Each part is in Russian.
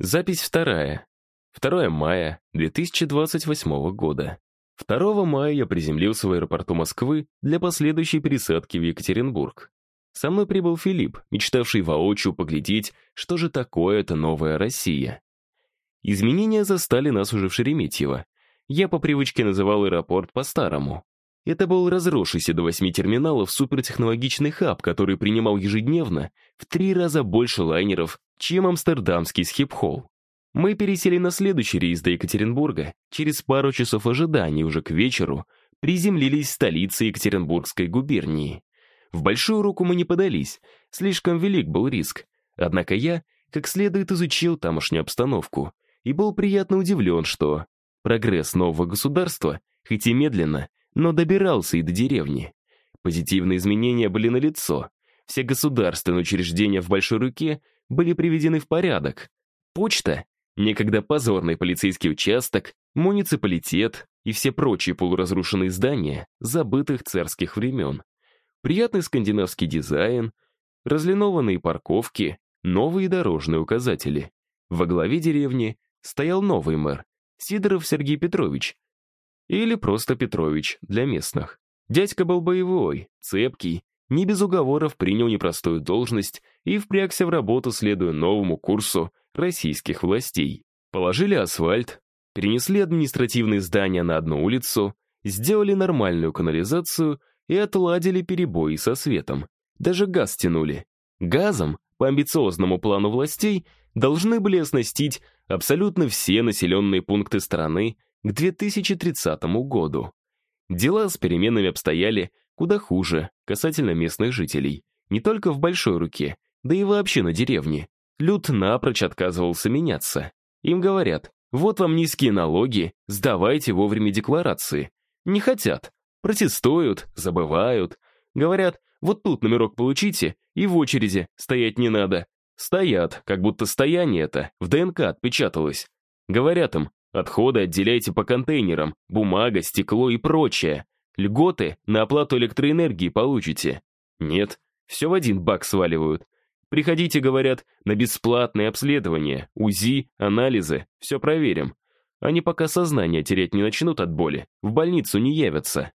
Запись вторая. 2 мая 2028 года. 2 мая я приземлился в аэропорту Москвы для последующей пересадки в Екатеринбург. Со мной прибыл Филипп, мечтавший воочию поглядеть, что же такое эта новая Россия. Изменения застали нас уже в Шереметьево. Я по привычке называл аэропорт по-старому. Это был разросшийся до восьми терминалов супертехнологичный хаб, который принимал ежедневно в три раза больше лайнеров, чем амстердамский Схипхолл. Мы пересели на следующий рейс до Екатеринбурга. Через пару часов ожидания уже к вечеру приземлились в столице Екатеринбургской губернии. В большую руку мы не подались, слишком велик был риск. Однако я как следует изучил тамошнюю обстановку и был приятно удивлен, что прогресс нового государства, хоть и медленно, но добирался и до деревни. Позитивные изменения были налицо. Все государственные учреждения в большой руке были приведены в порядок. Почта Некогда позорный полицейский участок, муниципалитет и все прочие полуразрушенные здания забытых царских времен. Приятный скандинавский дизайн, разлинованные парковки, новые дорожные указатели. Во главе деревни стоял новый мэр, Сидоров Сергей Петрович. Или просто Петрович для местных. Дядька был боевой, цепкий, не без уговоров принял непростую должность и впрягся в работу, следуя новому курсу российских властей. Положили асфальт, перенесли административные здания на одну улицу, сделали нормальную канализацию и отладили перебои со светом. Даже газ тянули. Газом, по амбициозному плану властей, должны были оснастить абсолютно все населенные пункты страны к 2030 году. Дела с переменами обстояли куда хуже касательно местных жителей. Не только в Большой Руке, да и вообще на деревне. Люд напрочь отказывался меняться. Им говорят, вот вам низкие налоги, сдавайте вовремя декларации. Не хотят. Протестуют, забывают. Говорят, вот тут номерок получите, и в очереди стоять не надо. Стоят, как будто стояние это в ДНК отпечаталось. Говорят им, отходы отделяйте по контейнерам, бумага, стекло и прочее. Льготы на оплату электроэнергии получите. Нет, все в один бак сваливают. Приходите, говорят, на бесплатное обследование, УЗИ, анализы, все проверим. Они пока сознание терять не начнут от боли, в больницу не явятся.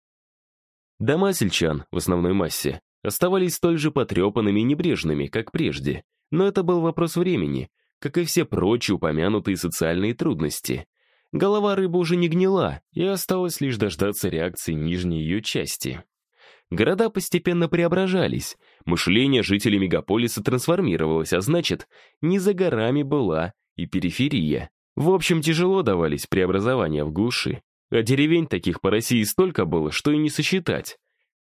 Дома сельчан, в основной массе, оставались столь же потрепанными и небрежными, как прежде. Но это был вопрос времени, как и все прочие упомянутые социальные трудности. Голова рыбы уже не гнила, и осталось лишь дождаться реакции нижней ее части. Города постепенно преображались, мышление жителей мегаполиса трансформировалось, а значит, не за горами была и периферия. В общем, тяжело давались преобразования в глуши. А деревень таких по России столько было, что и не сосчитать.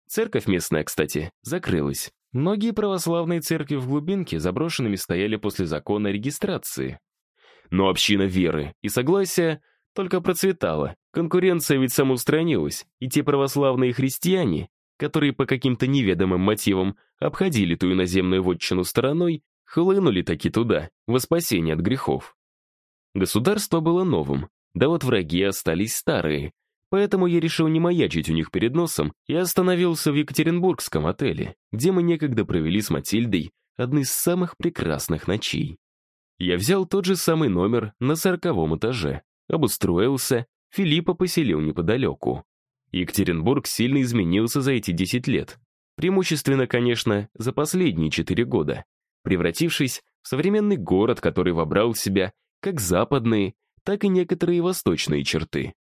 Церковь местная, кстати, закрылась. Многие православные церкви в глубинке заброшенными стояли после закона регистрации. Но община веры и согласия только процветала. Конкуренция ведь самоустранилась, и те православные христиане, которые по каким-то неведомым мотивам обходили ту иноземную вотчину стороной, хлынули таки туда, во спасение от грехов. Государство было новым, да вот враги остались старые, поэтому я решил не маячить у них перед носом и остановился в Екатеринбургском отеле, где мы некогда провели с Матильдой одну из самых прекрасных ночей. Я взял тот же самый номер на сороковом этаже, обустроился, Филиппа поселил неподалеку. Екатеринбург сильно изменился за эти 10 лет. Преимущественно, конечно, за последние 4 года, превратившись в современный город, который вобрал в себя как западные, так и некоторые восточные черты.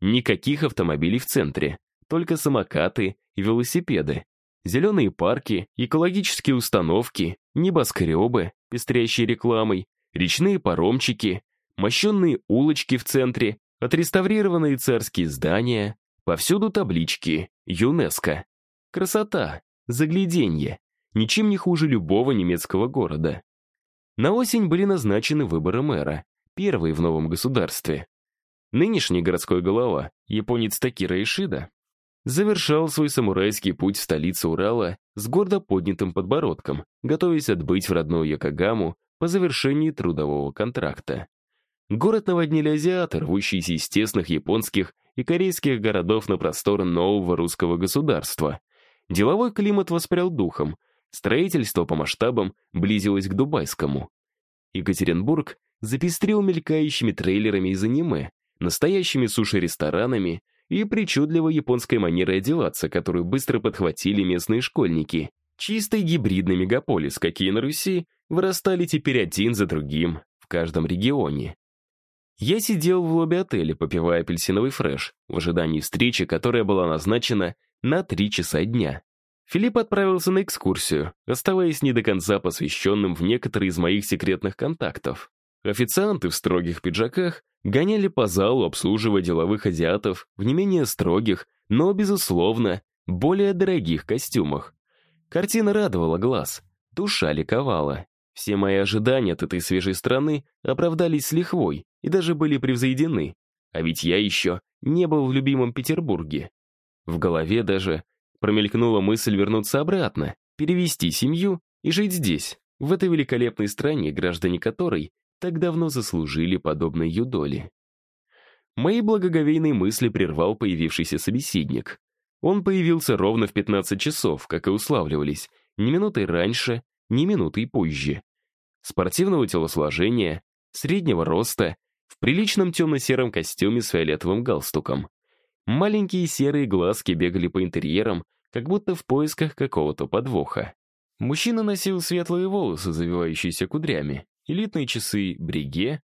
Никаких автомобилей в центре, только самокаты и велосипеды, зеленые парки, экологические установки, небоскребы, пестрящие рекламой, речные паромчики, мощенные улочки в центре, отреставрированные царские здания, Повсюду таблички ЮНЕСКО. Красота, загляденье. Ничем не хуже любого немецкого города. На осень были назначены выборы мэра, первые в новом государстве. Нынешний городской голова, японец Такира Ишида, завершал свой самурайский путь в столицу Урала с гордо поднятым подбородком, готовясь отбыть в родную Якогаму по завершении трудового контракта. Город наводнили азиаты, рвущиеся из тесных японских и корейских городов на просторы нового русского государства. Деловой климат воспрял духом, строительство по масштабам близилось к дубайскому. Екатеринбург запестрил мелькающими трейлерами из аниме, настоящими суши-ресторанами и причудливой японской манерой одеваться, которую быстро подхватили местные школьники. Чистый гибридный мегаполис, какие на Руси, вырастали теперь один за другим в каждом регионе. Я сидел в лобби отеля, попивая апельсиновый фреш, в ожидании встречи, которая была назначена на три часа дня. Филипп отправился на экскурсию, оставаясь не до конца посвященным в некоторые из моих секретных контактов. Официанты в строгих пиджаках гоняли по залу, обслуживая деловых азиатов в не менее строгих, но, безусловно, более дорогих костюмах. Картина радовала глаз, душа ликовала. Все мои ожидания от этой свежей страны оправдались с лихвой и даже были превзойдены. А ведь я еще не был в любимом Петербурге. В голове даже промелькнула мысль вернуться обратно, перевести семью и жить здесь, в этой великолепной стране, граждане которой так давно заслужили подобной юдоли. Мои благоговейные мысли прервал появившийся собеседник. Он появился ровно в 15 часов, как и уславливались, ни минутой раньше, ни минутой позже спортивного телосложения, среднего роста, в приличном темно-сером костюме с фиолетовым галстуком. Маленькие серые глазки бегали по интерьерам, как будто в поисках какого-то подвоха. Мужчина носил светлые волосы, завивающиеся кудрями, элитные часы бриге,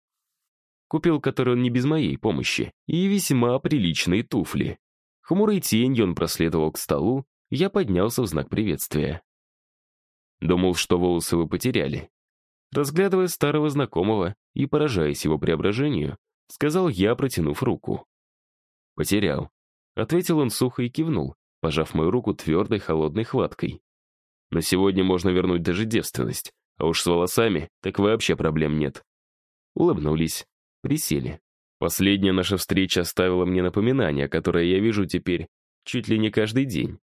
купил который он не без моей помощи, и весьма приличные туфли. Хмурой тенью он проследовал к столу, я поднялся в знак приветствия. Думал, что волосы вы потеряли. Разглядывая старого знакомого и поражаясь его преображению, сказал я, протянув руку. «Потерял», — ответил он сухо и кивнул, пожав мою руку твердой холодной хваткой. «На сегодня можно вернуть даже девственность, а уж с волосами так вообще проблем нет». Улыбнулись, присели. Последняя наша встреча оставила мне напоминание, которое я вижу теперь чуть ли не каждый день.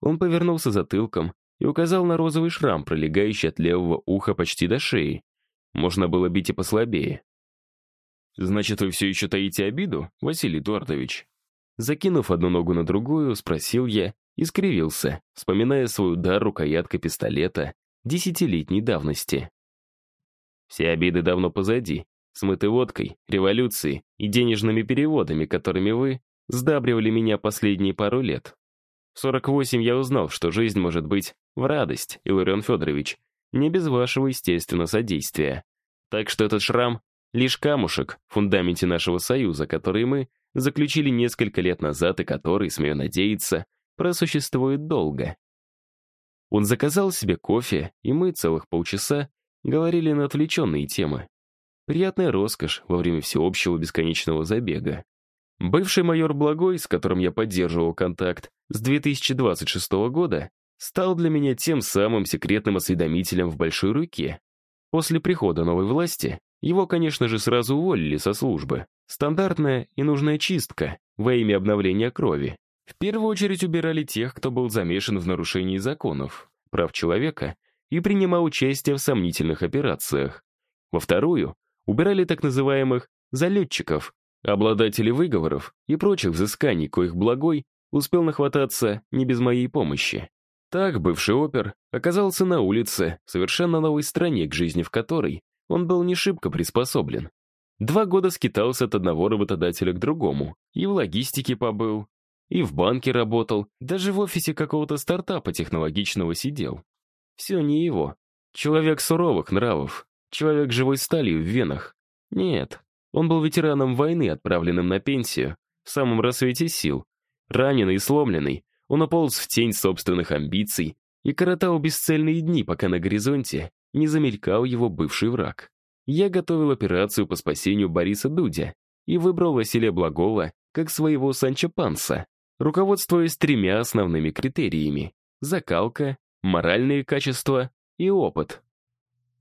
Он повернулся затылком и указал на розовый шрам, пролегающий от левого уха почти до шеи. Можно было бить и послабее. «Значит, вы все еще таите обиду, Василий Эдуардович?» Закинув одну ногу на другую, спросил я и скривился, вспоминая свой удар рукояткой пистолета десятилетней давности. Все обиды давно позади, смыты водкой, революцией и денежными переводами, которыми вы сдабривали меня последние пару лет. В 48 я узнал, что жизнь может быть в радость, Иларион Федорович, не без вашего, естественно, содействия. Так что этот шрам — лишь камушек в фундаменте нашего союза, который мы заключили несколько лет назад и который, смею надеяться, просуществует долго. Он заказал себе кофе, и мы целых полчаса говорили на отвлеченные темы. Приятная роскошь во время всеобщего бесконечного забега. Бывший майор Благой, с которым я поддерживал контакт с 2026 года, стал для меня тем самым секретным осведомителем в Большой Руке. После прихода новой власти его, конечно же, сразу уволили со службы. Стандартная и нужная чистка во имя обновления крови. В первую очередь убирали тех, кто был замешан в нарушении законов, прав человека и принимал участие в сомнительных операциях. Во вторую убирали так называемых «залетчиков», Обладатели выговоров и прочих взысканий, коих благой, успел нахвататься не без моей помощи. Так бывший опер оказался на улице, совершенно новой стране, к жизни в которой он был не шибко приспособлен. Два года скитался от одного работодателя к другому, и в логистике побыл, и в банке работал, даже в офисе какого-то стартапа технологичного сидел. Все не его. Человек суровых нравов, человек живой сталью в венах. Нет, он был ветераном войны, отправленным на пенсию, в самом рассвете сил. Раненый и сломленный, он ополз в тень собственных амбиций и коротал бесцельные дни, пока на горизонте не замелькал его бывший враг. Я готовил операцию по спасению Бориса Дудя и выбрал Василия Благова как своего Санчо Панса, руководствуясь тремя основными критериями — закалка, моральные качества и опыт.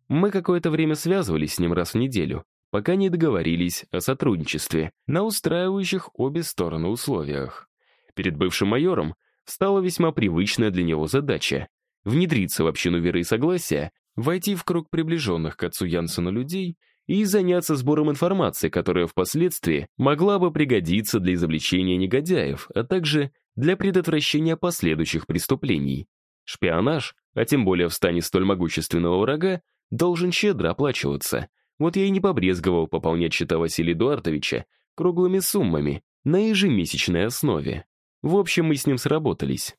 Мы какое-то время связывались с ним раз в неделю, пока не договорились о сотрудничестве на устраивающих обе стороны условиях. Перед бывшим майором стала весьма привычная для него задача — внедриться в общину веры и согласия, войти в круг приближенных к отцу Янсену людей и заняться сбором информации, которая впоследствии могла бы пригодиться для изобличения негодяев, а также для предотвращения последующих преступлений. Шпионаж, а тем более в стане столь могущественного врага, должен щедро оплачиваться — Вот я и не побрезговал пополнять счета Василия Эдуардовича круглыми суммами на ежемесячной основе. В общем, мы с ним сработались.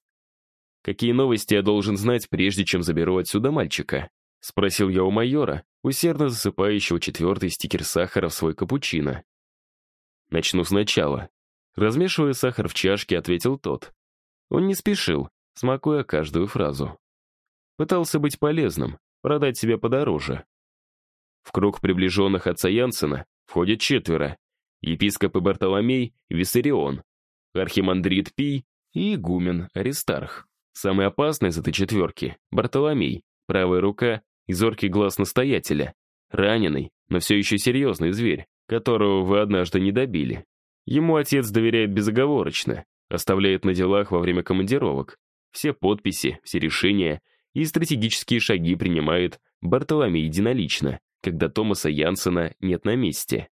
«Какие новости я должен знать, прежде чем заберу отсюда мальчика?» — спросил я у майора, усердно засыпающего четвертый стикер сахара в свой капучино. «Начну сначала». Размешивая сахар в чашке, ответил тот. Он не спешил, смакуя каждую фразу. Пытался быть полезным, продать себя подороже. В круг приближенных отца Янсена входят четверо. Бартоломей и Виссарион, архимандрит Пий и игумен Аристарх. Самый опасный из этой четверки — Бартоломей, правая рука и зоркий глаз настоятеля. Раненый, но все еще серьезный зверь, которого вы однажды не добили. Ему отец доверяет безоговорочно, оставляет на делах во время командировок. Все подписи, все решения и стратегические шаги принимает Бартоломей единолично, когда Томаса Янсена нет на месте.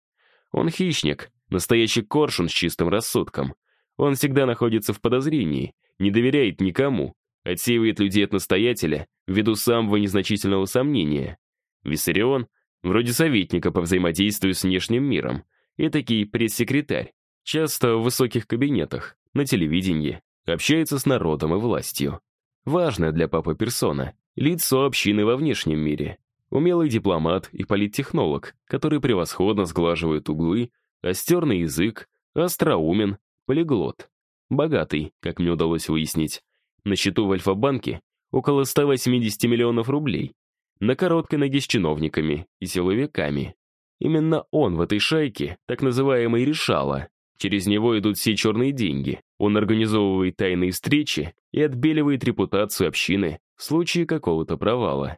Он хищник, настоящий коршун с чистым рассудком. Он всегда находится в подозрении, не доверяет никому, отсеивает людей от настоятеля ввиду самого незначительного сомнения. Виссарион вроде советника по взаимодействию с внешним миром, и такие пресс-секретарь, часто в высоких кабинетах, на телевидении, общается с народом и властью. Важная для папы персона, лицо общины во внешнем мире, умелый дипломат и политтехнолог, который превосходно сглаживает углы, остерный язык, остроумен, полиглот. Богатый, как мне удалось выяснить. На счету в Альфа-банке около 180 миллионов рублей. На короткой ноге с чиновниками и силовиками. Именно он в этой шайке, так называемый решала. Через него идут все черные деньги. Он организовывает тайные встречи и отбеливает репутацию общины в случае какого-то провала.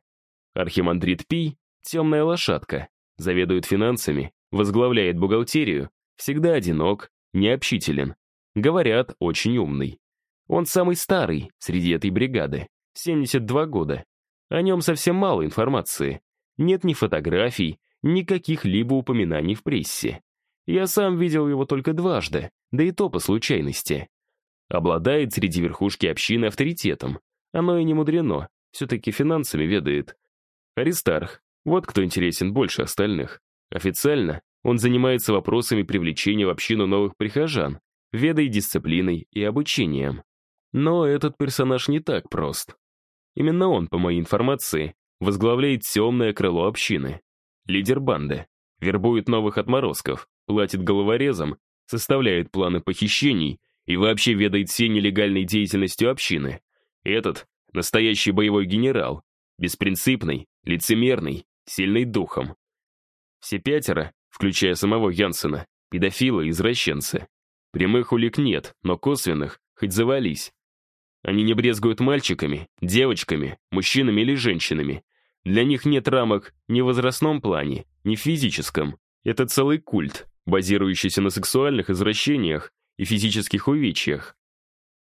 Архимандрит Пий — темная лошадка, заведует финансами, возглавляет бухгалтерию, всегда одинок, необщителен. Говорят, очень умный. Он самый старый среди этой бригады, 72 года. О нем совсем мало информации. Нет ни фотографий, ни каких-либо упоминаний в прессе. Я сам видел его только дважды, да и то по случайности. Обладает среди верхушки общины авторитетом. Оно и не мудрено, все-таки финансами ведает. Аристарх, вот кто интересен больше остальных. Официально он занимается вопросами привлечения в общину новых прихожан, ведой дисциплиной и обучением. Но этот персонаж не так прост. Именно он, по моей информации, возглавляет темное крыло общины. Лидер банды. Вербует новых отморозков, платит головорезам, составляет планы похищений и вообще ведает всей нелегальной деятельностью общины. Этот — настоящий боевой генерал, беспринципный, лицемерный, сильный духом. Все пятеро, включая самого Янсена, педофилы и извращенцы. Прямых улик нет, но косвенных хоть завались. Они не брезгуют мальчиками, девочками, мужчинами или женщинами. Для них нет рамок ни в возрастном плане, ни в физическом. Это целый культ, базирующийся на сексуальных извращениях и физических увечьях.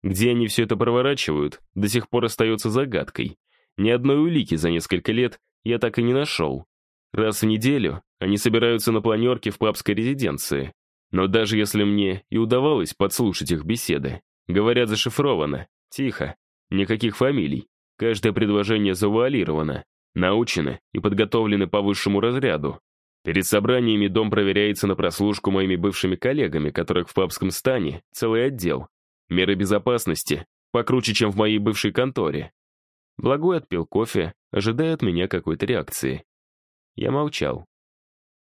Где они все это проворачивают, до сих пор остается загадкой. Ни одной улики за несколько лет я так и не нашел. Раз в неделю они собираются на планерке в папской резиденции. Но даже если мне и удавалось подслушать их беседы, говорят зашифровано, тихо, никаких фамилий, каждое предложение завуалировано, научено и подготовлено по высшему разряду. Перед собраниями дом проверяется на прослушку моими бывшими коллегами, которых в папском стане целый отдел. Меры безопасности покруче, чем в моей бывшей конторе. Благой отпил кофе, ожидая от меня какой-то реакции. Я молчал.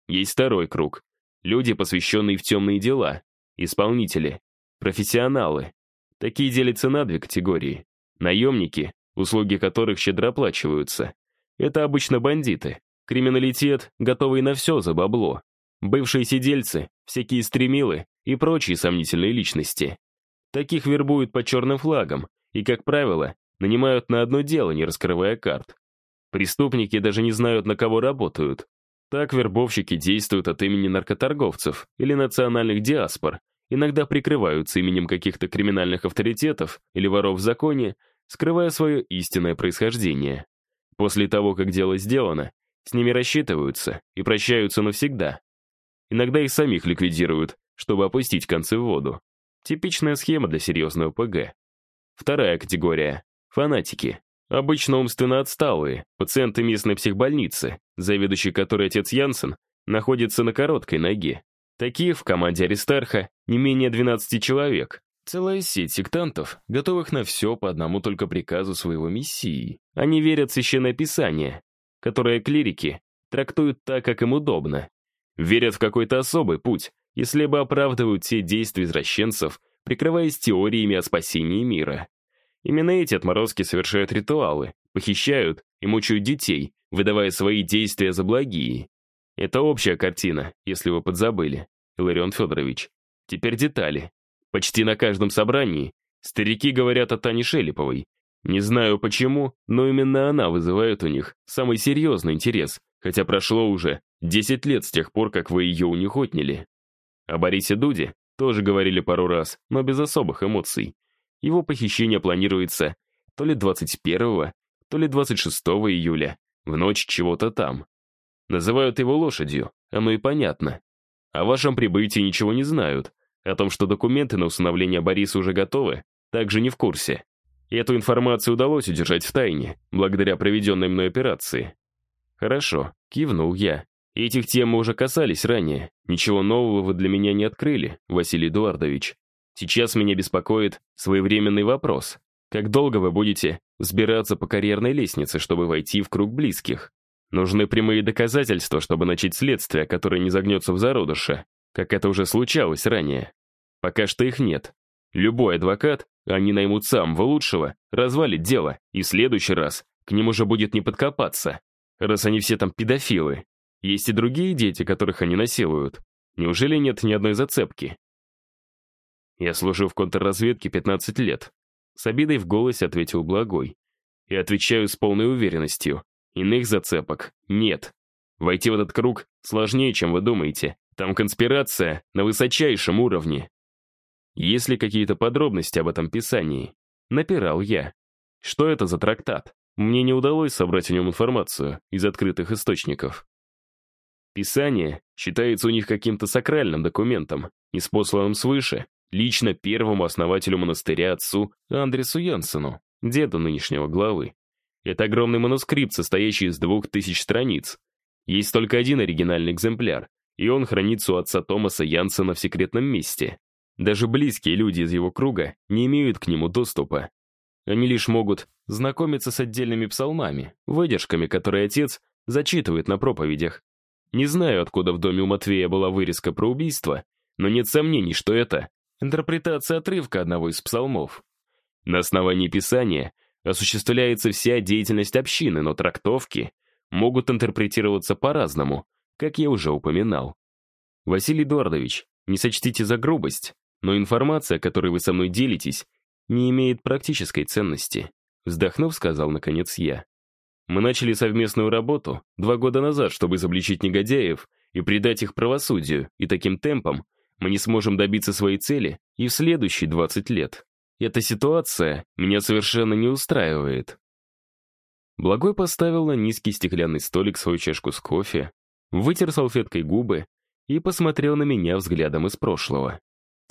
Есть второй круг. Люди, посвященные в темные дела. Исполнители. Профессионалы. Такие делятся на две категории. Наемники, услуги которых щедро оплачиваются. Это обычно бандиты. Криминалитет, готовый на все за бабло. Бывшие сидельцы, всякие стремилы и прочие сомнительные личности. Таких вербуют под черным флагом и, как правило, нанимают на одно дело, не раскрывая карт. Преступники даже не знают, на кого работают. Так вербовщики действуют от имени наркоторговцев или национальных диаспор, иногда прикрываются именем каких-то криминальных авторитетов или воров в законе, скрывая свое истинное происхождение. После того, как дело сделано, с ними рассчитываются и прощаются навсегда. Иногда их самих ликвидируют, чтобы опустить концы в воду. Типичная схема для серьезного ПГ. Вторая категория — фанатики. Обычно умственно отсталые, пациенты местной психбольницы, заведующий которой отец Янсен, находится на короткой ноге. Таких в команде Аристарха не менее 12 человек. Целая сеть сектантов, готовых на все по одному только приказу своего мессии. Они верят в Священное Писание, которое клирики трактуют так, как им удобно. Верят в какой-то особый путь, если бы оправдывают все действия извращенцев, прикрываясь теориями о спасении мира. Именно эти отморозки совершают ритуалы, похищают и мучают детей, выдавая свои действия за благие. Это общая картина, если вы подзабыли, Иларион Федорович. Теперь детали. Почти на каждом собрании старики говорят о Тане Шелеповой. Не знаю почему, но именно она вызывает у них самый серьезный интерес, хотя прошло уже 10 лет с тех пор, как вы ее у них отняли. О Борисе Дуде тоже говорили пару раз, но без особых эмоций. Его похищение планируется то ли 21, то ли 26 июля, в ночь чего-то там. Называют его лошадью, оно и понятно. О вашем прибытии ничего не знают. О том, что документы на усыновление Бориса уже готовы, также не в курсе. Эту информацию удалось удержать в тайне, благодаря проведенной мной операции. Хорошо, кивнул я. Этих тем мы уже касались ранее. Ничего нового вы для меня не открыли, Василий Эдуардович. Сейчас меня беспокоит своевременный вопрос. Как долго вы будете взбираться по карьерной лестнице, чтобы войти в круг близких? Нужны прямые доказательства, чтобы начать следствие, которое не загнется в зародыше, как это уже случалось ранее. Пока что их нет. Любой адвокат, они наймут самого лучшего, развалит дело, и в следующий раз к ним уже будет не подкопаться. Раз они все там педофилы. Есть и другие дети, которых они насилуют. Неужели нет ни одной зацепки? Я служил в контрразведке 15 лет. С обидой в голосе ответил Благой. И отвечаю с полной уверенностью. Иных зацепок нет. Войти в этот круг сложнее, чем вы думаете. Там конспирация на высочайшем уровне. Есть ли какие-то подробности об этом писании? Напирал я. Что это за трактат? Мне не удалось собрать о нем информацию из открытых источников. Писание считается у них каким-то сакральным документом, неспосланным свыше, лично первому основателю монастыря отцу Андресу Янсену, деду нынешнего главы. Это огромный манускрипт, состоящий из двух тысяч страниц. Есть только один оригинальный экземпляр, и он хранится у отца Томаса Янсена в секретном месте. Даже близкие люди из его круга не имеют к нему доступа. Они лишь могут знакомиться с отдельными псалмами, выдержками, которые отец зачитывает на проповедях. Не знаю, откуда в доме у Матвея была вырезка про убийство, но нет сомнений, что это интерпретация отрывка одного из псалмов. На основании Писания осуществляется вся деятельность общины, но трактовки могут интерпретироваться по-разному, как я уже упоминал. Василий Эдуардович, не сочтите за грубость, но информация, которой вы со мной делитесь, не имеет практической ценности. Вздохнув, сказал наконец я. Мы начали совместную работу два года назад, чтобы изобличить негодяев и предать их правосудию, и таким темпом мы не сможем добиться своей цели и в следующие 20 лет. Эта ситуация меня совершенно не устраивает. Благой поставил на низкий стеклянный столик свою чашку с кофе, вытер салфеткой губы и посмотрел на меня взглядом из прошлого.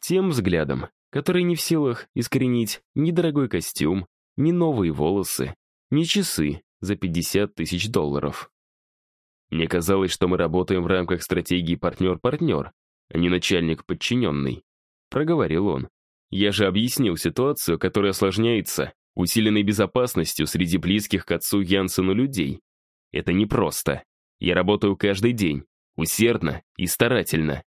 Тем взглядом, который не в силах искоренить ни дорогой костюм, ни новые волосы, ни часы за 50 тысяч долларов. Мне казалось, что мы работаем в рамках стратегии партнер-партнер, а не начальник-подчиненный. Проговорил он. Я же объяснил ситуацию, которая осложняется усиленной безопасностью среди близких к отцу Янсену людей. Это непросто. Я работаю каждый день, усердно и старательно.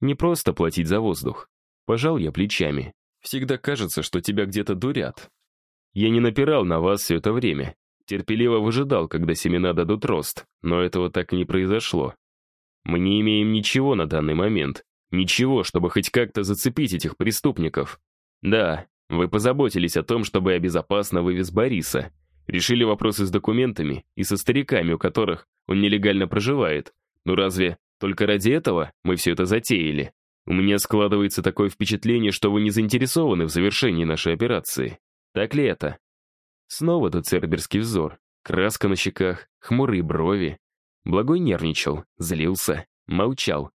Не просто платить за воздух. Пожал я плечами. Всегда кажется, что тебя где-то дурят. Я не напирал на вас все это время. Терпеливо выжидал, когда семена дадут рост, но этого так и не произошло. Мы не имеем ничего на данный момент. Ничего, чтобы хоть как-то зацепить этих преступников. Да, вы позаботились о том, чтобы я безопасно вывез Бориса. Решили вопросы с документами и со стариками, у которых он нелегально проживает. Ну разве только ради этого мы все это затеяли? У меня складывается такое впечатление, что вы не заинтересованы в завершении нашей операции. Так ли это? Снова тот церберский взор, краска на щеках, хмурые брови. Благой нервничал, злился, молчал.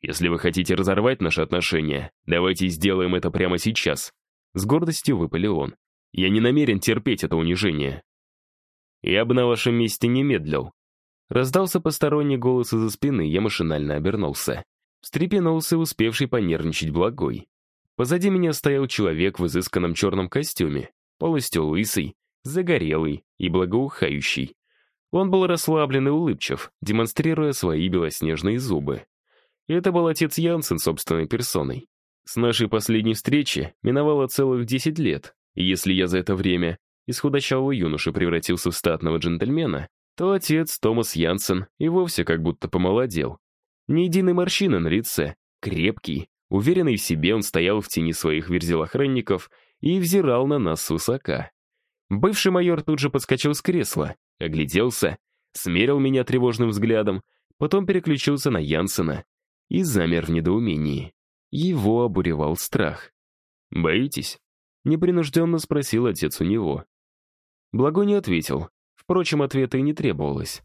«Если вы хотите разорвать наши отношения, давайте сделаем это прямо сейчас», с гордостью выпалил он. «Я не намерен терпеть это унижение». «Я бы на вашем месте не медлил». Раздался посторонний голос из-за спины, я машинально обернулся. Встрепенулся успевший понервничать благой. Позади меня стоял человек в изысканном черном костюме, полностью лысый, загорелый и благоухающий. Он был расслаблен и улыбчив, демонстрируя свои белоснежные зубы. Это был отец Янсен собственной персоной. С нашей последней встречи миновало целых 10 лет, и если я за это время из худощавого юноши превратился в статного джентльмена, то отец Томас Янсен и вовсе как будто помолодел. Ни единой морщины на лице, крепкий, уверенный в себе он стоял в тени своих верзил-охранников и взирал на нас свысока. Бывший майор тут же подскочил с кресла, огляделся, смерил меня тревожным взглядом, потом переключился на Янсена и замер в недоумении. Его обуревал страх. «Боитесь?» — непринужденно спросил отец у него. Благо не ответил. Впрочем, ответа и не требовалось.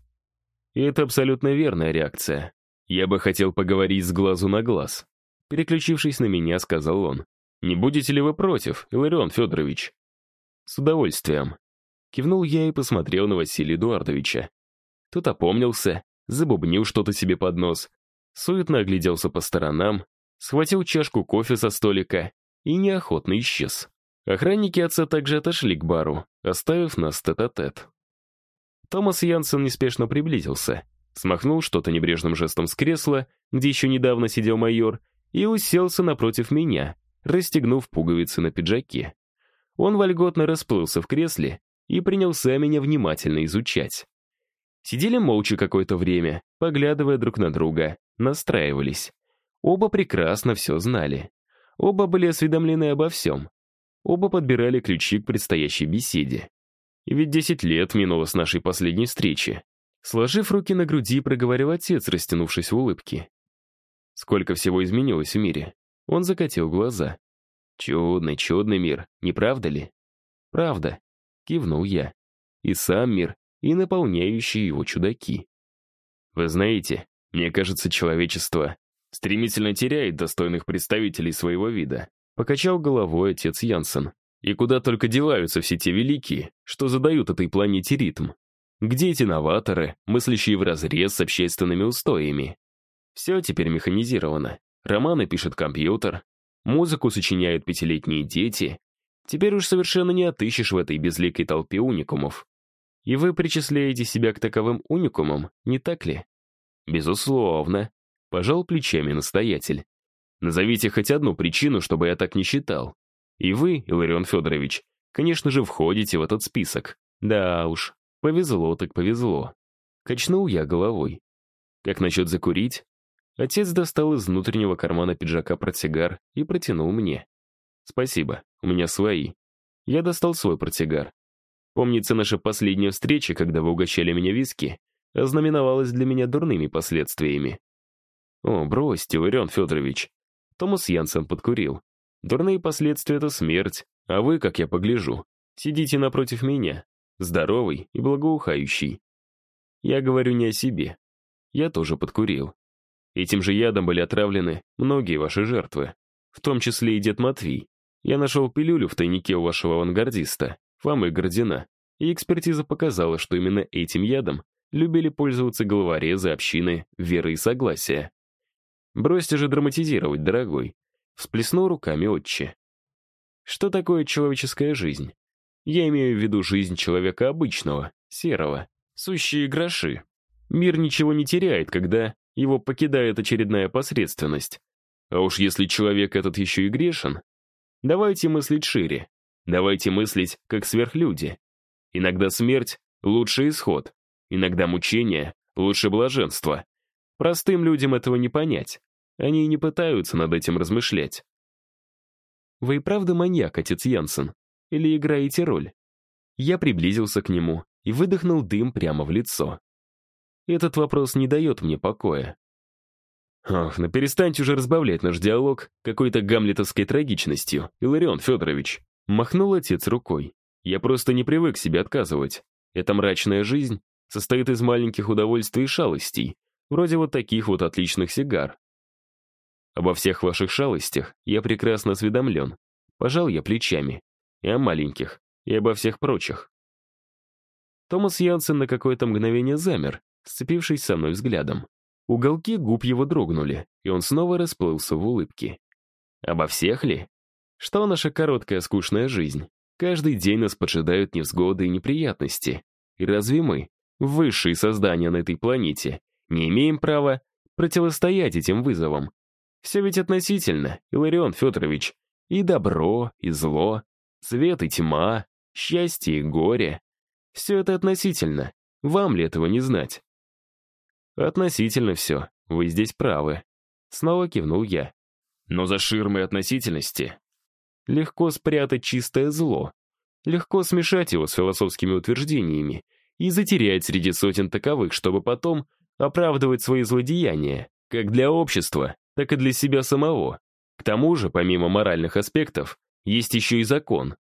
Это абсолютно верная реакция. Я бы хотел поговорить с глазу на глаз. Переключившись на меня, сказал он. «Не будете ли вы против, Иларион Федорович?» «С удовольствием». Кивнул я и посмотрел на Василия Эдуардовича. Тот опомнился, забубнил что-то себе под нос, суетно огляделся по сторонам, схватил чашку кофе со столика и неохотно исчез. Охранники отца также отошли к бару, оставив нас тет-а-тет. -тет. Томас Янсен неспешно приблизился, смахнул что-то небрежным жестом с кресла, где еще недавно сидел майор, и уселся напротив меня, расстегнув пуговицы на пиджаке. Он вольготно расплылся в кресле и принялся меня внимательно изучать. Сидели молча какое-то время, поглядывая друг на друга, настраивались. Оба прекрасно все знали. Оба были осведомлены обо всем. Оба подбирали ключи к предстоящей беседе. Ведь десять лет минуло с нашей последней встречи. Сложив руки на груди, проговорил отец, растянувшись в улыбке. Сколько всего изменилось в мире. Он закатил глаза. Чудный, чудный мир, не правда ли? Правда, кивнул я. И сам мир, и наполняющие его чудаки. Вы знаете, мне кажется, человечество стремительно теряет достойных представителей своего вида. Покачал головой отец Янсен. И куда только деваются все те великие, что задают этой планете ритм. Где эти новаторы, мыслящие вразрез с общественными устоями? Все теперь механизировано. Романы пишет компьютер, музыку сочиняют пятилетние дети. Теперь уж совершенно не отыщешь в этой безликой толпе уникумов. И вы причисляете себя к таковым уникумам, не так ли? Безусловно. Пожал плечами настоятель. Назовите хоть одну причину, чтобы я так не считал. И вы, Иларион Федорович, конечно же, входите в этот список. Да уж, повезло так повезло. Качнул я головой. Как насчет закурить? Отец достал из внутреннего кармана пиджака портсигар и протянул мне. Спасибо, у меня свои. Я достал свой портсигар. Помнится наша последняя встреча, когда вы угощали меня виски, ознаменовалась для меня дурными последствиями. О, бросьте, Ирион Федорович. Томас Янсен подкурил. Дурные последствия — это смерть, а вы, как я погляжу, сидите напротив меня, здоровый и благоухающий. Я говорю не о себе. Я тоже подкурил. Этим же ядом были отравлены многие ваши жертвы, в том числе и дед Матвей. Я нашел пилюлю в тайнике у вашего авангардиста, Фомы Гордина, и экспертиза показала, что именно этим ядом любили пользоваться головорезы общины веры и согласия. Бросьте же драматизировать, дорогой. Всплеснул руками отче. Что такое человеческая жизнь? Я имею в виду жизнь человека обычного, серого, сущие гроши. Мир ничего не теряет, когда его покидает очередная посредственность. А уж если человек этот еще и грешен, давайте мыслить шире. Давайте мыслить как сверхлюди. Иногда смерть — лучший исход, иногда мучение — лучше блаженство. Простым людям этого не понять. Они и не пытаются над этим размышлять. Вы и правда маньяк, отец Янсен? Или играете роль? Я приблизился к нему и выдохнул дым прямо в лицо. Этот вопрос не дает мне покоя. Ох, ну перестаньте уже разбавлять наш диалог какой-то гамлетовской трагичностью, Иларион Федорович. Махнул отец рукой. Я просто не привык себе отказывать. Эта мрачная жизнь состоит из маленьких удовольствий и шалостей, вроде вот таких вот отличных сигар. Обо всех ваших шалостях я прекрасно осведомлен. Пожал я плечами. И о маленьких, и обо всех прочих. Томас Янсен на какое-то мгновение замер, сцепившись со мной взглядом. Уголки губ его дрогнули, и он снова расплылся в улыбке. Обо всех ли? Что наша короткая скучная жизнь? Каждый день нас поджидают невзгоды и неприятности. И разве мы, высшие создания на этой планете, не имеем права противостоять этим вызовам? Все ведь относительно, Иларион Федорович. И добро, и зло, свет и тьма, счастье и горе. Все это относительно. Вам ли этого не знать? Относительно все. Вы здесь правы. Снова кивнул я. Но за ширмой относительности легко спрятать чистое зло. Легко смешать его с философскими утверждениями и затерять среди сотен таковых, чтобы потом оправдывать свои злодеяния, как для общества, так и для себя самого. К тому же, помимо моральных аспектов, есть еще и закон.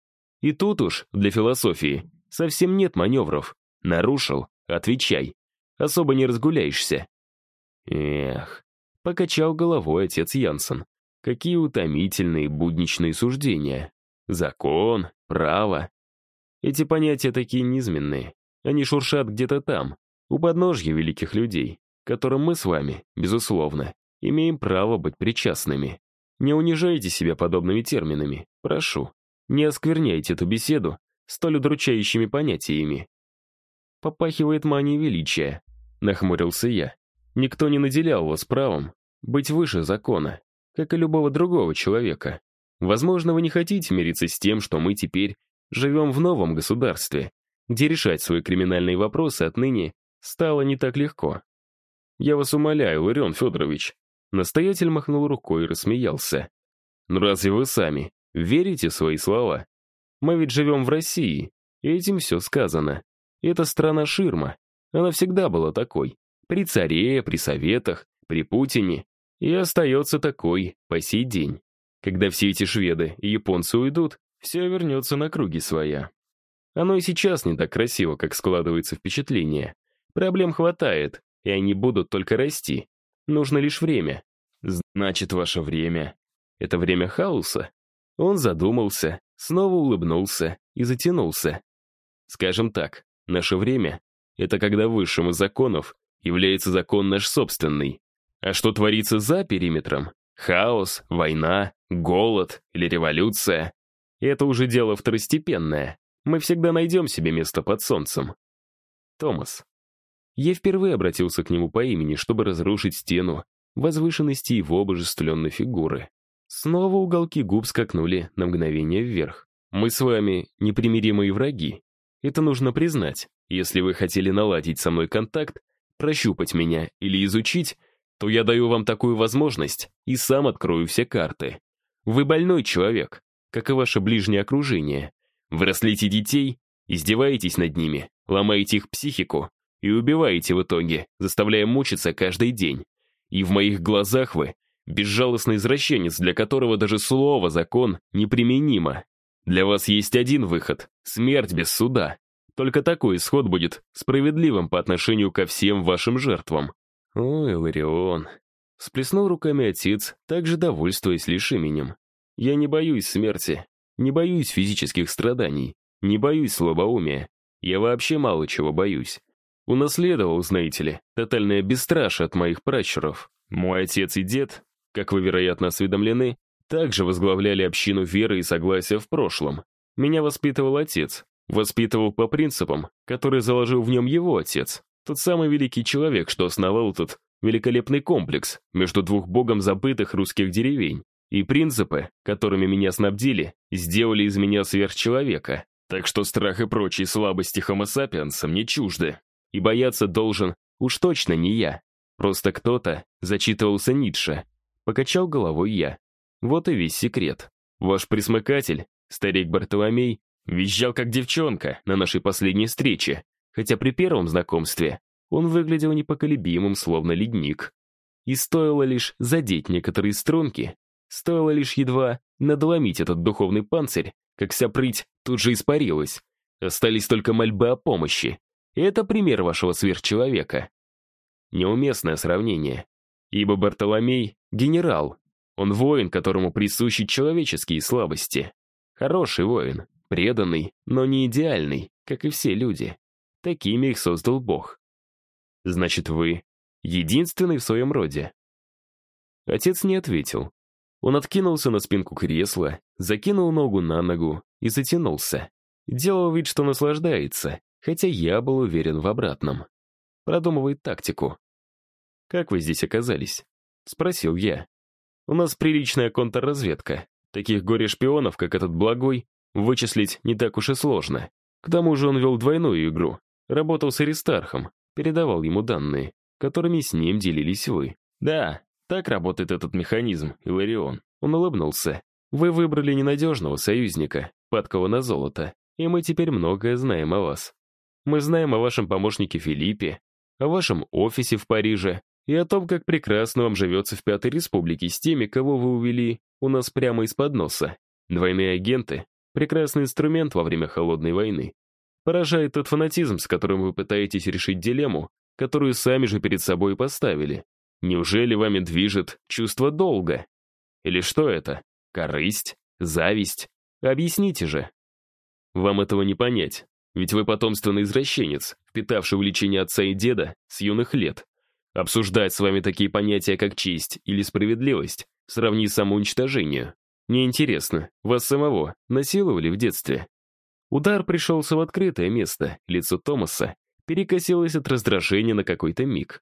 И тут уж, для философии, совсем нет маневров. Нарушил — отвечай. Особо не разгуляешься. Эх, покачал головой отец Янсен. Какие утомительные будничные суждения. Закон, право. Эти понятия такие низменные. Они шуршат где-то там, у подножья великих людей, которым мы с вами, безусловно, имеем право быть причастными. Не унижайте себя подобными терминами, прошу. Не оскверняйте эту беседу столь удручающими понятиями. Попахивает манией величия, нахмурился я. Никто не наделял вас правом быть выше закона, как и любого другого человека. Возможно, вы не хотите мириться с тем, что мы теперь живем в новом государстве, где решать свои криминальные вопросы отныне стало не так легко. Я вас умоляю, Ларион Федорович. Настоятель махнул рукой и рассмеялся. Ну разве вы сами верите в свои слова? Мы ведь живем в России, и этим все сказано. Это страна ширма. Она всегда была такой. При царе, при советах, при Путине. И остается такой по сей день. Когда все эти шведы и японцы уйдут, все вернется на круги своя. Оно и сейчас не так красиво, как складывается впечатление. Проблем хватает, и они будут только расти. Нужно лишь время. Значит, ваше время — это время хаоса? Он задумался, снова улыбнулся и затянулся. Скажем так, наше время — это когда высшим из законов является закон наш собственный. А что творится за периметром? Хаос, война, голод или революция? Это уже дело второстепенное. Мы всегда найдем себе место под солнцем. Томас. Я впервые обратился к нему по имени, чтобы разрушить стену возвышенности его обожествленной фигуры. Снова уголки губ скакнули на мгновение вверх. Мы с вами непримиримые враги. Это нужно признать. Если вы хотели наладить со мной контакт, прощупать меня или изучить, то я даю вам такую возможность и сам открою все карты. Вы больной человек, как и ваше ближнее окружение. Вы рослите детей, издеваетесь над ними, ломаете их психику и убиваете в итоге, заставляя мучиться каждый день. И в моих глазах вы безжалостный извращенец, для которого даже слово «закон» неприменимо. Для вас есть один выход — смерть без суда. Только такой исход будет справедливым по отношению ко всем вашим жертвам. «Ой, Ларион!» Сплеснул руками отец, также довольствуясь лишь именем. «Я не боюсь смерти, не боюсь физических страданий, не боюсь слабоумия. Я вообще мало чего боюсь. Унаследовал, знаете ли, тотальное бесстрашие от моих пращуров. Мой отец и дед, как вы, вероятно, осведомлены, также возглавляли общину веры и согласия в прошлом. Меня воспитывал отец, воспитывал по принципам, которые заложил в нем его отец. Тот самый великий человек, что основал этот великолепный комплекс между двух богом забытых русских деревень. И принципы, которыми меня снабдили, сделали из меня сверхчеловека. Так что страх и прочие слабости хомо сапиенса мне чужды. И бояться должен уж точно не я. Просто кто-то зачитывался Ницше. Покачал головой я. Вот и весь секрет. Ваш присмыкатель, старик Бартоломей, визжал как девчонка на нашей последней встрече, хотя при первом знакомстве он выглядел непоколебимым, словно ледник. И стоило лишь задеть некоторые струнки, стоило лишь едва надломить этот духовный панцирь, как вся прыть тут же испарилась. Остались только мольбы о помощи. Это пример вашего сверхчеловека. Неуместное сравнение. Ибо Бартоломей — генерал. Он воин, которому присущи человеческие слабости. Хороший воин, преданный, но не идеальный, как и все люди. Такими их создал Бог. Значит, вы единственный в своем роде?» Отец не ответил. Он откинулся на спинку кресла, закинул ногу на ногу и затянулся. Делал вид, что наслаждается, хотя я был уверен в обратном. Продумывает тактику. «Как вы здесь оказались?» — спросил я. «У нас приличная контрразведка. Таких горе-шпионов, как этот благой, вычислить не так уж и сложно. К тому же он вел двойную игру. Работал с Аристархом, передавал ему данные, которыми с ним делились вы. Да, так работает этот механизм, Иларион. Он улыбнулся. Вы выбрали ненадежного союзника, падкого на золото, и мы теперь многое знаем о вас. Мы знаем о вашем помощнике Филиппе, о вашем офисе в Париже и о том, как прекрасно вам живется в Пятой Республике с теми, кого вы увели у нас прямо из-под носа. Двойные агенты — прекрасный инструмент во время Холодной войны. Поражает тот фанатизм, с которым вы пытаетесь решить дилемму, которую сами же перед собой поставили. Неужели вами движет чувство долга? Или что это? Корысть? Зависть? Объясните же. Вам этого не понять, ведь вы потомственный извращенец, впитавший увлечение отца и деда с юных лет. Обсуждать с вами такие понятия, как честь или справедливость, сравни самоуничтожению. Мне интересно, вас самого насиловали в детстве? Удар пришелся в открытое место, лицо Томаса перекосилось от раздражения на какой-то миг.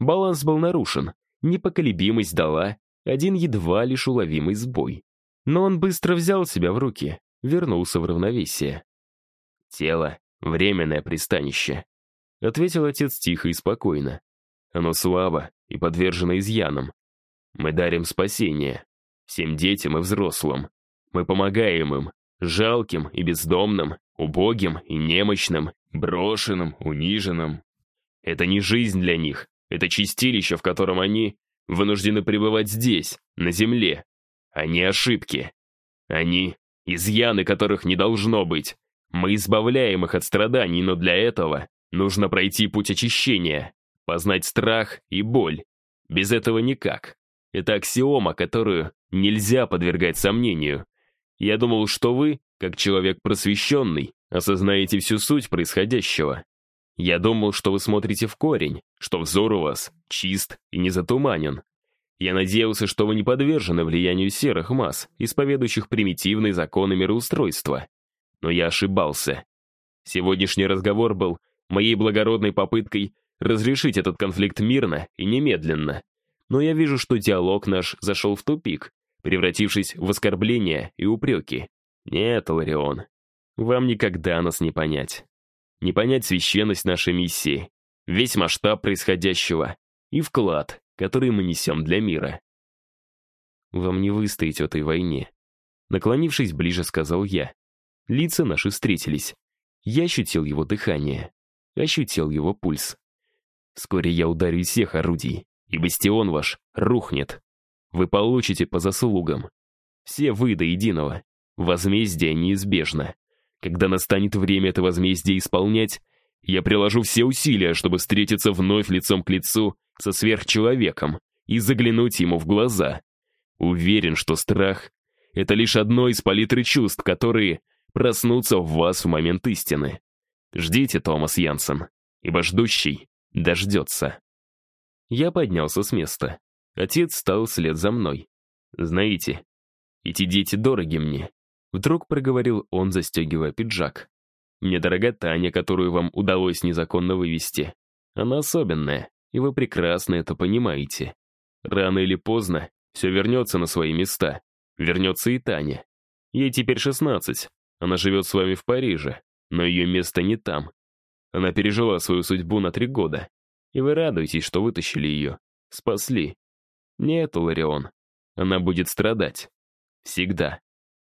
Баланс был нарушен, непоколебимость дала один едва лишь уловимый сбой. Но он быстро взял себя в руки, вернулся в равновесие. «Тело — временное пристанище», — ответил отец тихо и спокойно. «Оно слабо и подвержено изъянам. Мы дарим спасение всем детям и взрослым. Мы помогаем им, жалким и бездомным, убогим и немощным, брошенным, униженным. Это не жизнь для них, это чистилище, в котором они вынуждены пребывать здесь, на земле. Они ошибки. Они изъяны, которых не должно быть. Мы избавляем их от страданий, но для этого нужно пройти путь очищения, познать страх и боль. Без этого никак. Это аксиома, которую нельзя подвергать сомнению. Я думал, что вы, как человек просвещенный, осознаете всю суть происходящего. Я думал, что вы смотрите в корень, что взор у вас чист и не затуманен. Я надеялся, что вы не подвержены влиянию серых масс, исповедующих примитивные законы мироустройства. Но я ошибался. Сегодняшний разговор был моей благородной попыткой разрешить этот конфликт мирно и немедленно. Но я вижу, что диалог наш зашел в тупик, превратившись в оскорбления и упреки. Нет, Ларион, вам никогда нас не понять. Не понять священность нашей миссии, весь масштаб происходящего и вклад, который мы несем для мира. Вам не выстоять этой войне. Наклонившись ближе, сказал я. Лица наши встретились. Я ощутил его дыхание. Ощутил его пульс. Вскоре я ударю из всех орудий, и бастион ваш рухнет. Вы получите по заслугам. Все вы до единого. Возмездие неизбежно. Когда настанет время это возмездие исполнять, я приложу все усилия, чтобы встретиться вновь лицом к лицу со сверхчеловеком и заглянуть ему в глаза. Уверен, что страх — это лишь одно из палитры чувств, которые проснутся в вас в момент истины. Ждите, Томас Янсен, ибо ждущий дождется. Я поднялся с места. Отец стал вслед за мной. «Знаете, эти дети дороги мне», — вдруг проговорил он, застегивая пиджак. «Мне дорога Таня, которую вам удалось незаконно вывести. Она особенная, и вы прекрасно это понимаете. Рано или поздно все вернется на свои места. Вернется и Таня. Ей теперь шестнадцать. Она живет с вами в Париже, но ее место не там. Она пережила свою судьбу на три года. И вы радуетесь, что вытащили ее. Спасли. Нет, Ларион. Она будет страдать. Всегда.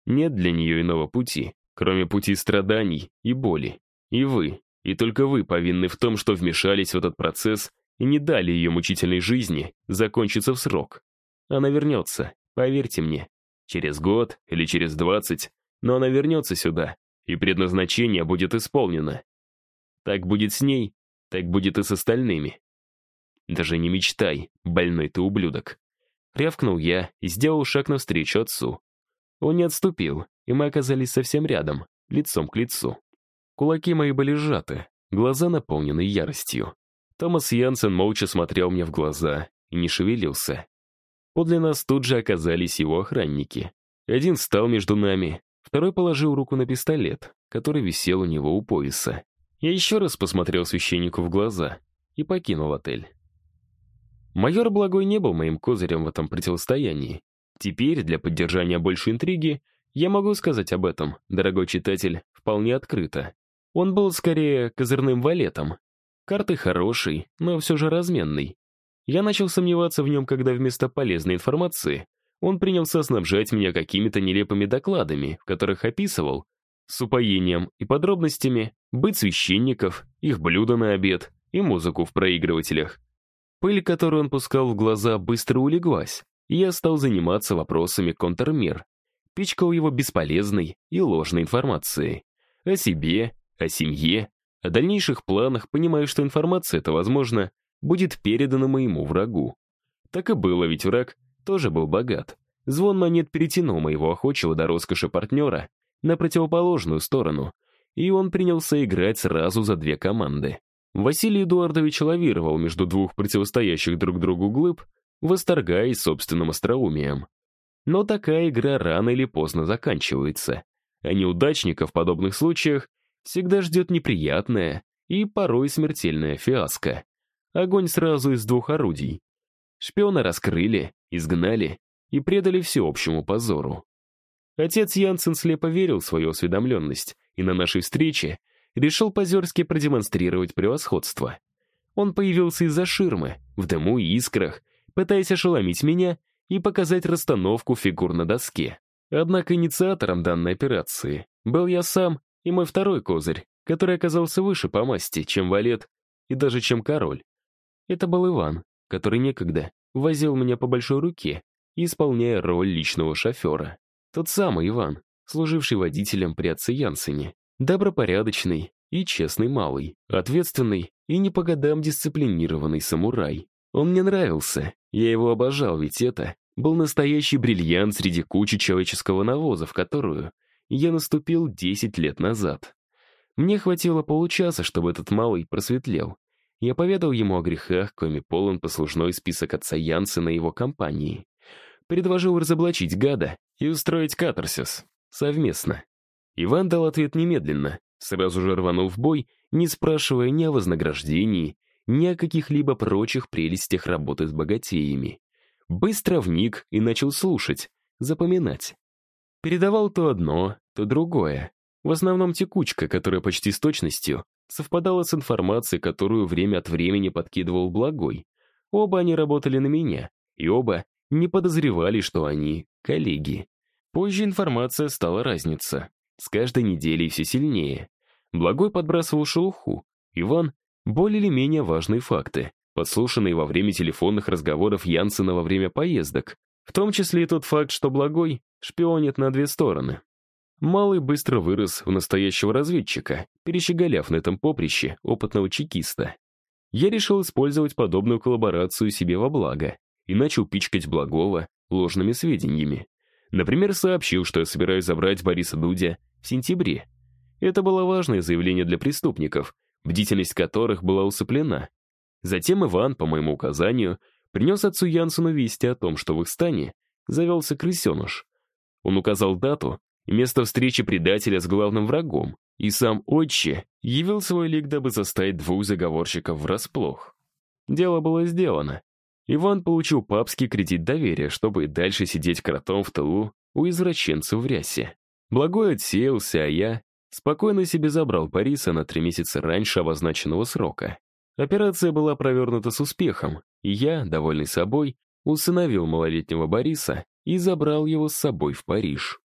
Нет для нее иного пути, кроме пути страданий и боли. И вы, и только вы повинны в том, что вмешались в этот процесс и не дали ее мучительной жизни закончиться в срок. Она вернется, поверьте мне. Через год или через двадцать, но она вернется сюда, и предназначение будет исполнено. Так будет с ней, так будет и с остальными. Даже не мечтай, больной ты ублюдок. Рявкнул я и сделал шаг навстречу отцу. Он не отступил, и мы оказались совсем рядом, лицом к лицу. Кулаки мои были сжаты, глаза наполнены яростью. Томас Янсен молча смотрел мне в глаза и не шевелился. Подле нас тут же оказались его охранники. Один встал между нами, второй положил руку на пистолет, который висел у него у пояса. Я еще раз посмотрел священнику в глаза и покинул отель. Майор Благой не был моим козырем в этом противостоянии. Теперь, для поддержания большей интриги, я могу сказать об этом, дорогой читатель, вполне открыто. Он был скорее козырным валетом. Карты хороший, но все же разменный. Я начал сомневаться в нем, когда вместо полезной информации он принялся снабжать меня какими-то нелепыми докладами, в которых описывал, с упоением и подробностями, быт священников, их блюда на обед и музыку в проигрывателях. Пыль, которую он пускал в глаза, быстро улеглась, и я стал заниматься вопросами контрмер. Пичкал его бесполезной и ложной информацией. О себе, о семье, о дальнейших планах, понимая, что информация эта, возможно, будет передано моему врагу. Так и было, ведь враг тоже был богат. Звон монет перетянул моего охочего до роскоши партнера на противоположную сторону, и он принялся играть сразу за две команды. Василий Эдуардович лавировал между двух противостоящих друг другу глыб, восторгаясь собственным остроумием. Но такая игра рано или поздно заканчивается, а неудачника в подобных случаях всегда ждет неприятная и порой смертельная фиаско. Огонь сразу из двух орудий. Шпиона раскрыли, изгнали и предали всеобщему позору. Отец Янсен слепо верил в свою осведомленность и на нашей встрече решил позерски продемонстрировать превосходство. Он появился из-за ширмы, в дыму и искрах, пытаясь ошеломить меня и показать расстановку фигур на доске. Однако инициатором данной операции был я сам и мой второй козырь, который оказался выше по масти, чем валет и даже чем король. Это был Иван, который некогда возил меня по большой руке, исполняя роль личного шофера. Тот самый Иван, служивший водителем при отце Янсене, добропорядочный и честный малый, ответственный и не по годам дисциплинированный самурай. Он мне нравился, я его обожал, ведь это был настоящий бриллиант среди кучи человеческого навоза, в которую я наступил 10 лет назад. Мне хватило получаса, чтобы этот малый просветлел, я поведал ему о грехах, коими полон послужной список отца Янсена и его компании. Предложил разоблачить гада и устроить катарсис. Совместно. Иван дал ответ немедленно, сразу же рванул в бой, не спрашивая ни о вознаграждении, ни о каких-либо прочих прелестях работы с богатеями. Быстро вник и начал слушать, запоминать. Передавал то одно, то другое. В основном текучка, которая почти с точностью совпадала с информацией, которую время от времени подкидывал Благой. Оба они работали на меня, и оба не подозревали, что они коллеги. Позже информация стала разница. С каждой неделей все сильнее. Благой подбрасывал шелуху. Иван — более или менее важные факты, подслушанные во время телефонных разговоров Янсена во время поездок. В том числе и тот факт, что Благой шпионит на две стороны. Малый быстро вырос в настоящего разведчика, перещеголяв на этом поприще опытного чекиста. Я решил использовать подобную коллаборацию себе во благо и начал пичкать Благова ложными сведениями. Например, сообщил, что я собираюсь забрать Бориса Дудя в сентябре. Это было важное заявление для преступников, бдительность которых была усыплена. Затем Иван, по моему указанию, принес отцу Янсену вести о том, что в их стане завелся крысеныш. Он указал дату, место встречи предателя с главным врагом, и сам отче явил свой лик, дабы заставить двух заговорщиков врасплох. Дело было сделано. Иван получил папский кредит доверия, чтобы дальше сидеть кротом в тылу у извращенцев в рясе. Благой отсеялся, а я спокойно себе забрал Бориса на три месяца раньше обозначенного срока. Операция была провернута с успехом, и я, довольный собой, усыновил малолетнего Бориса и забрал его с собой в Париж.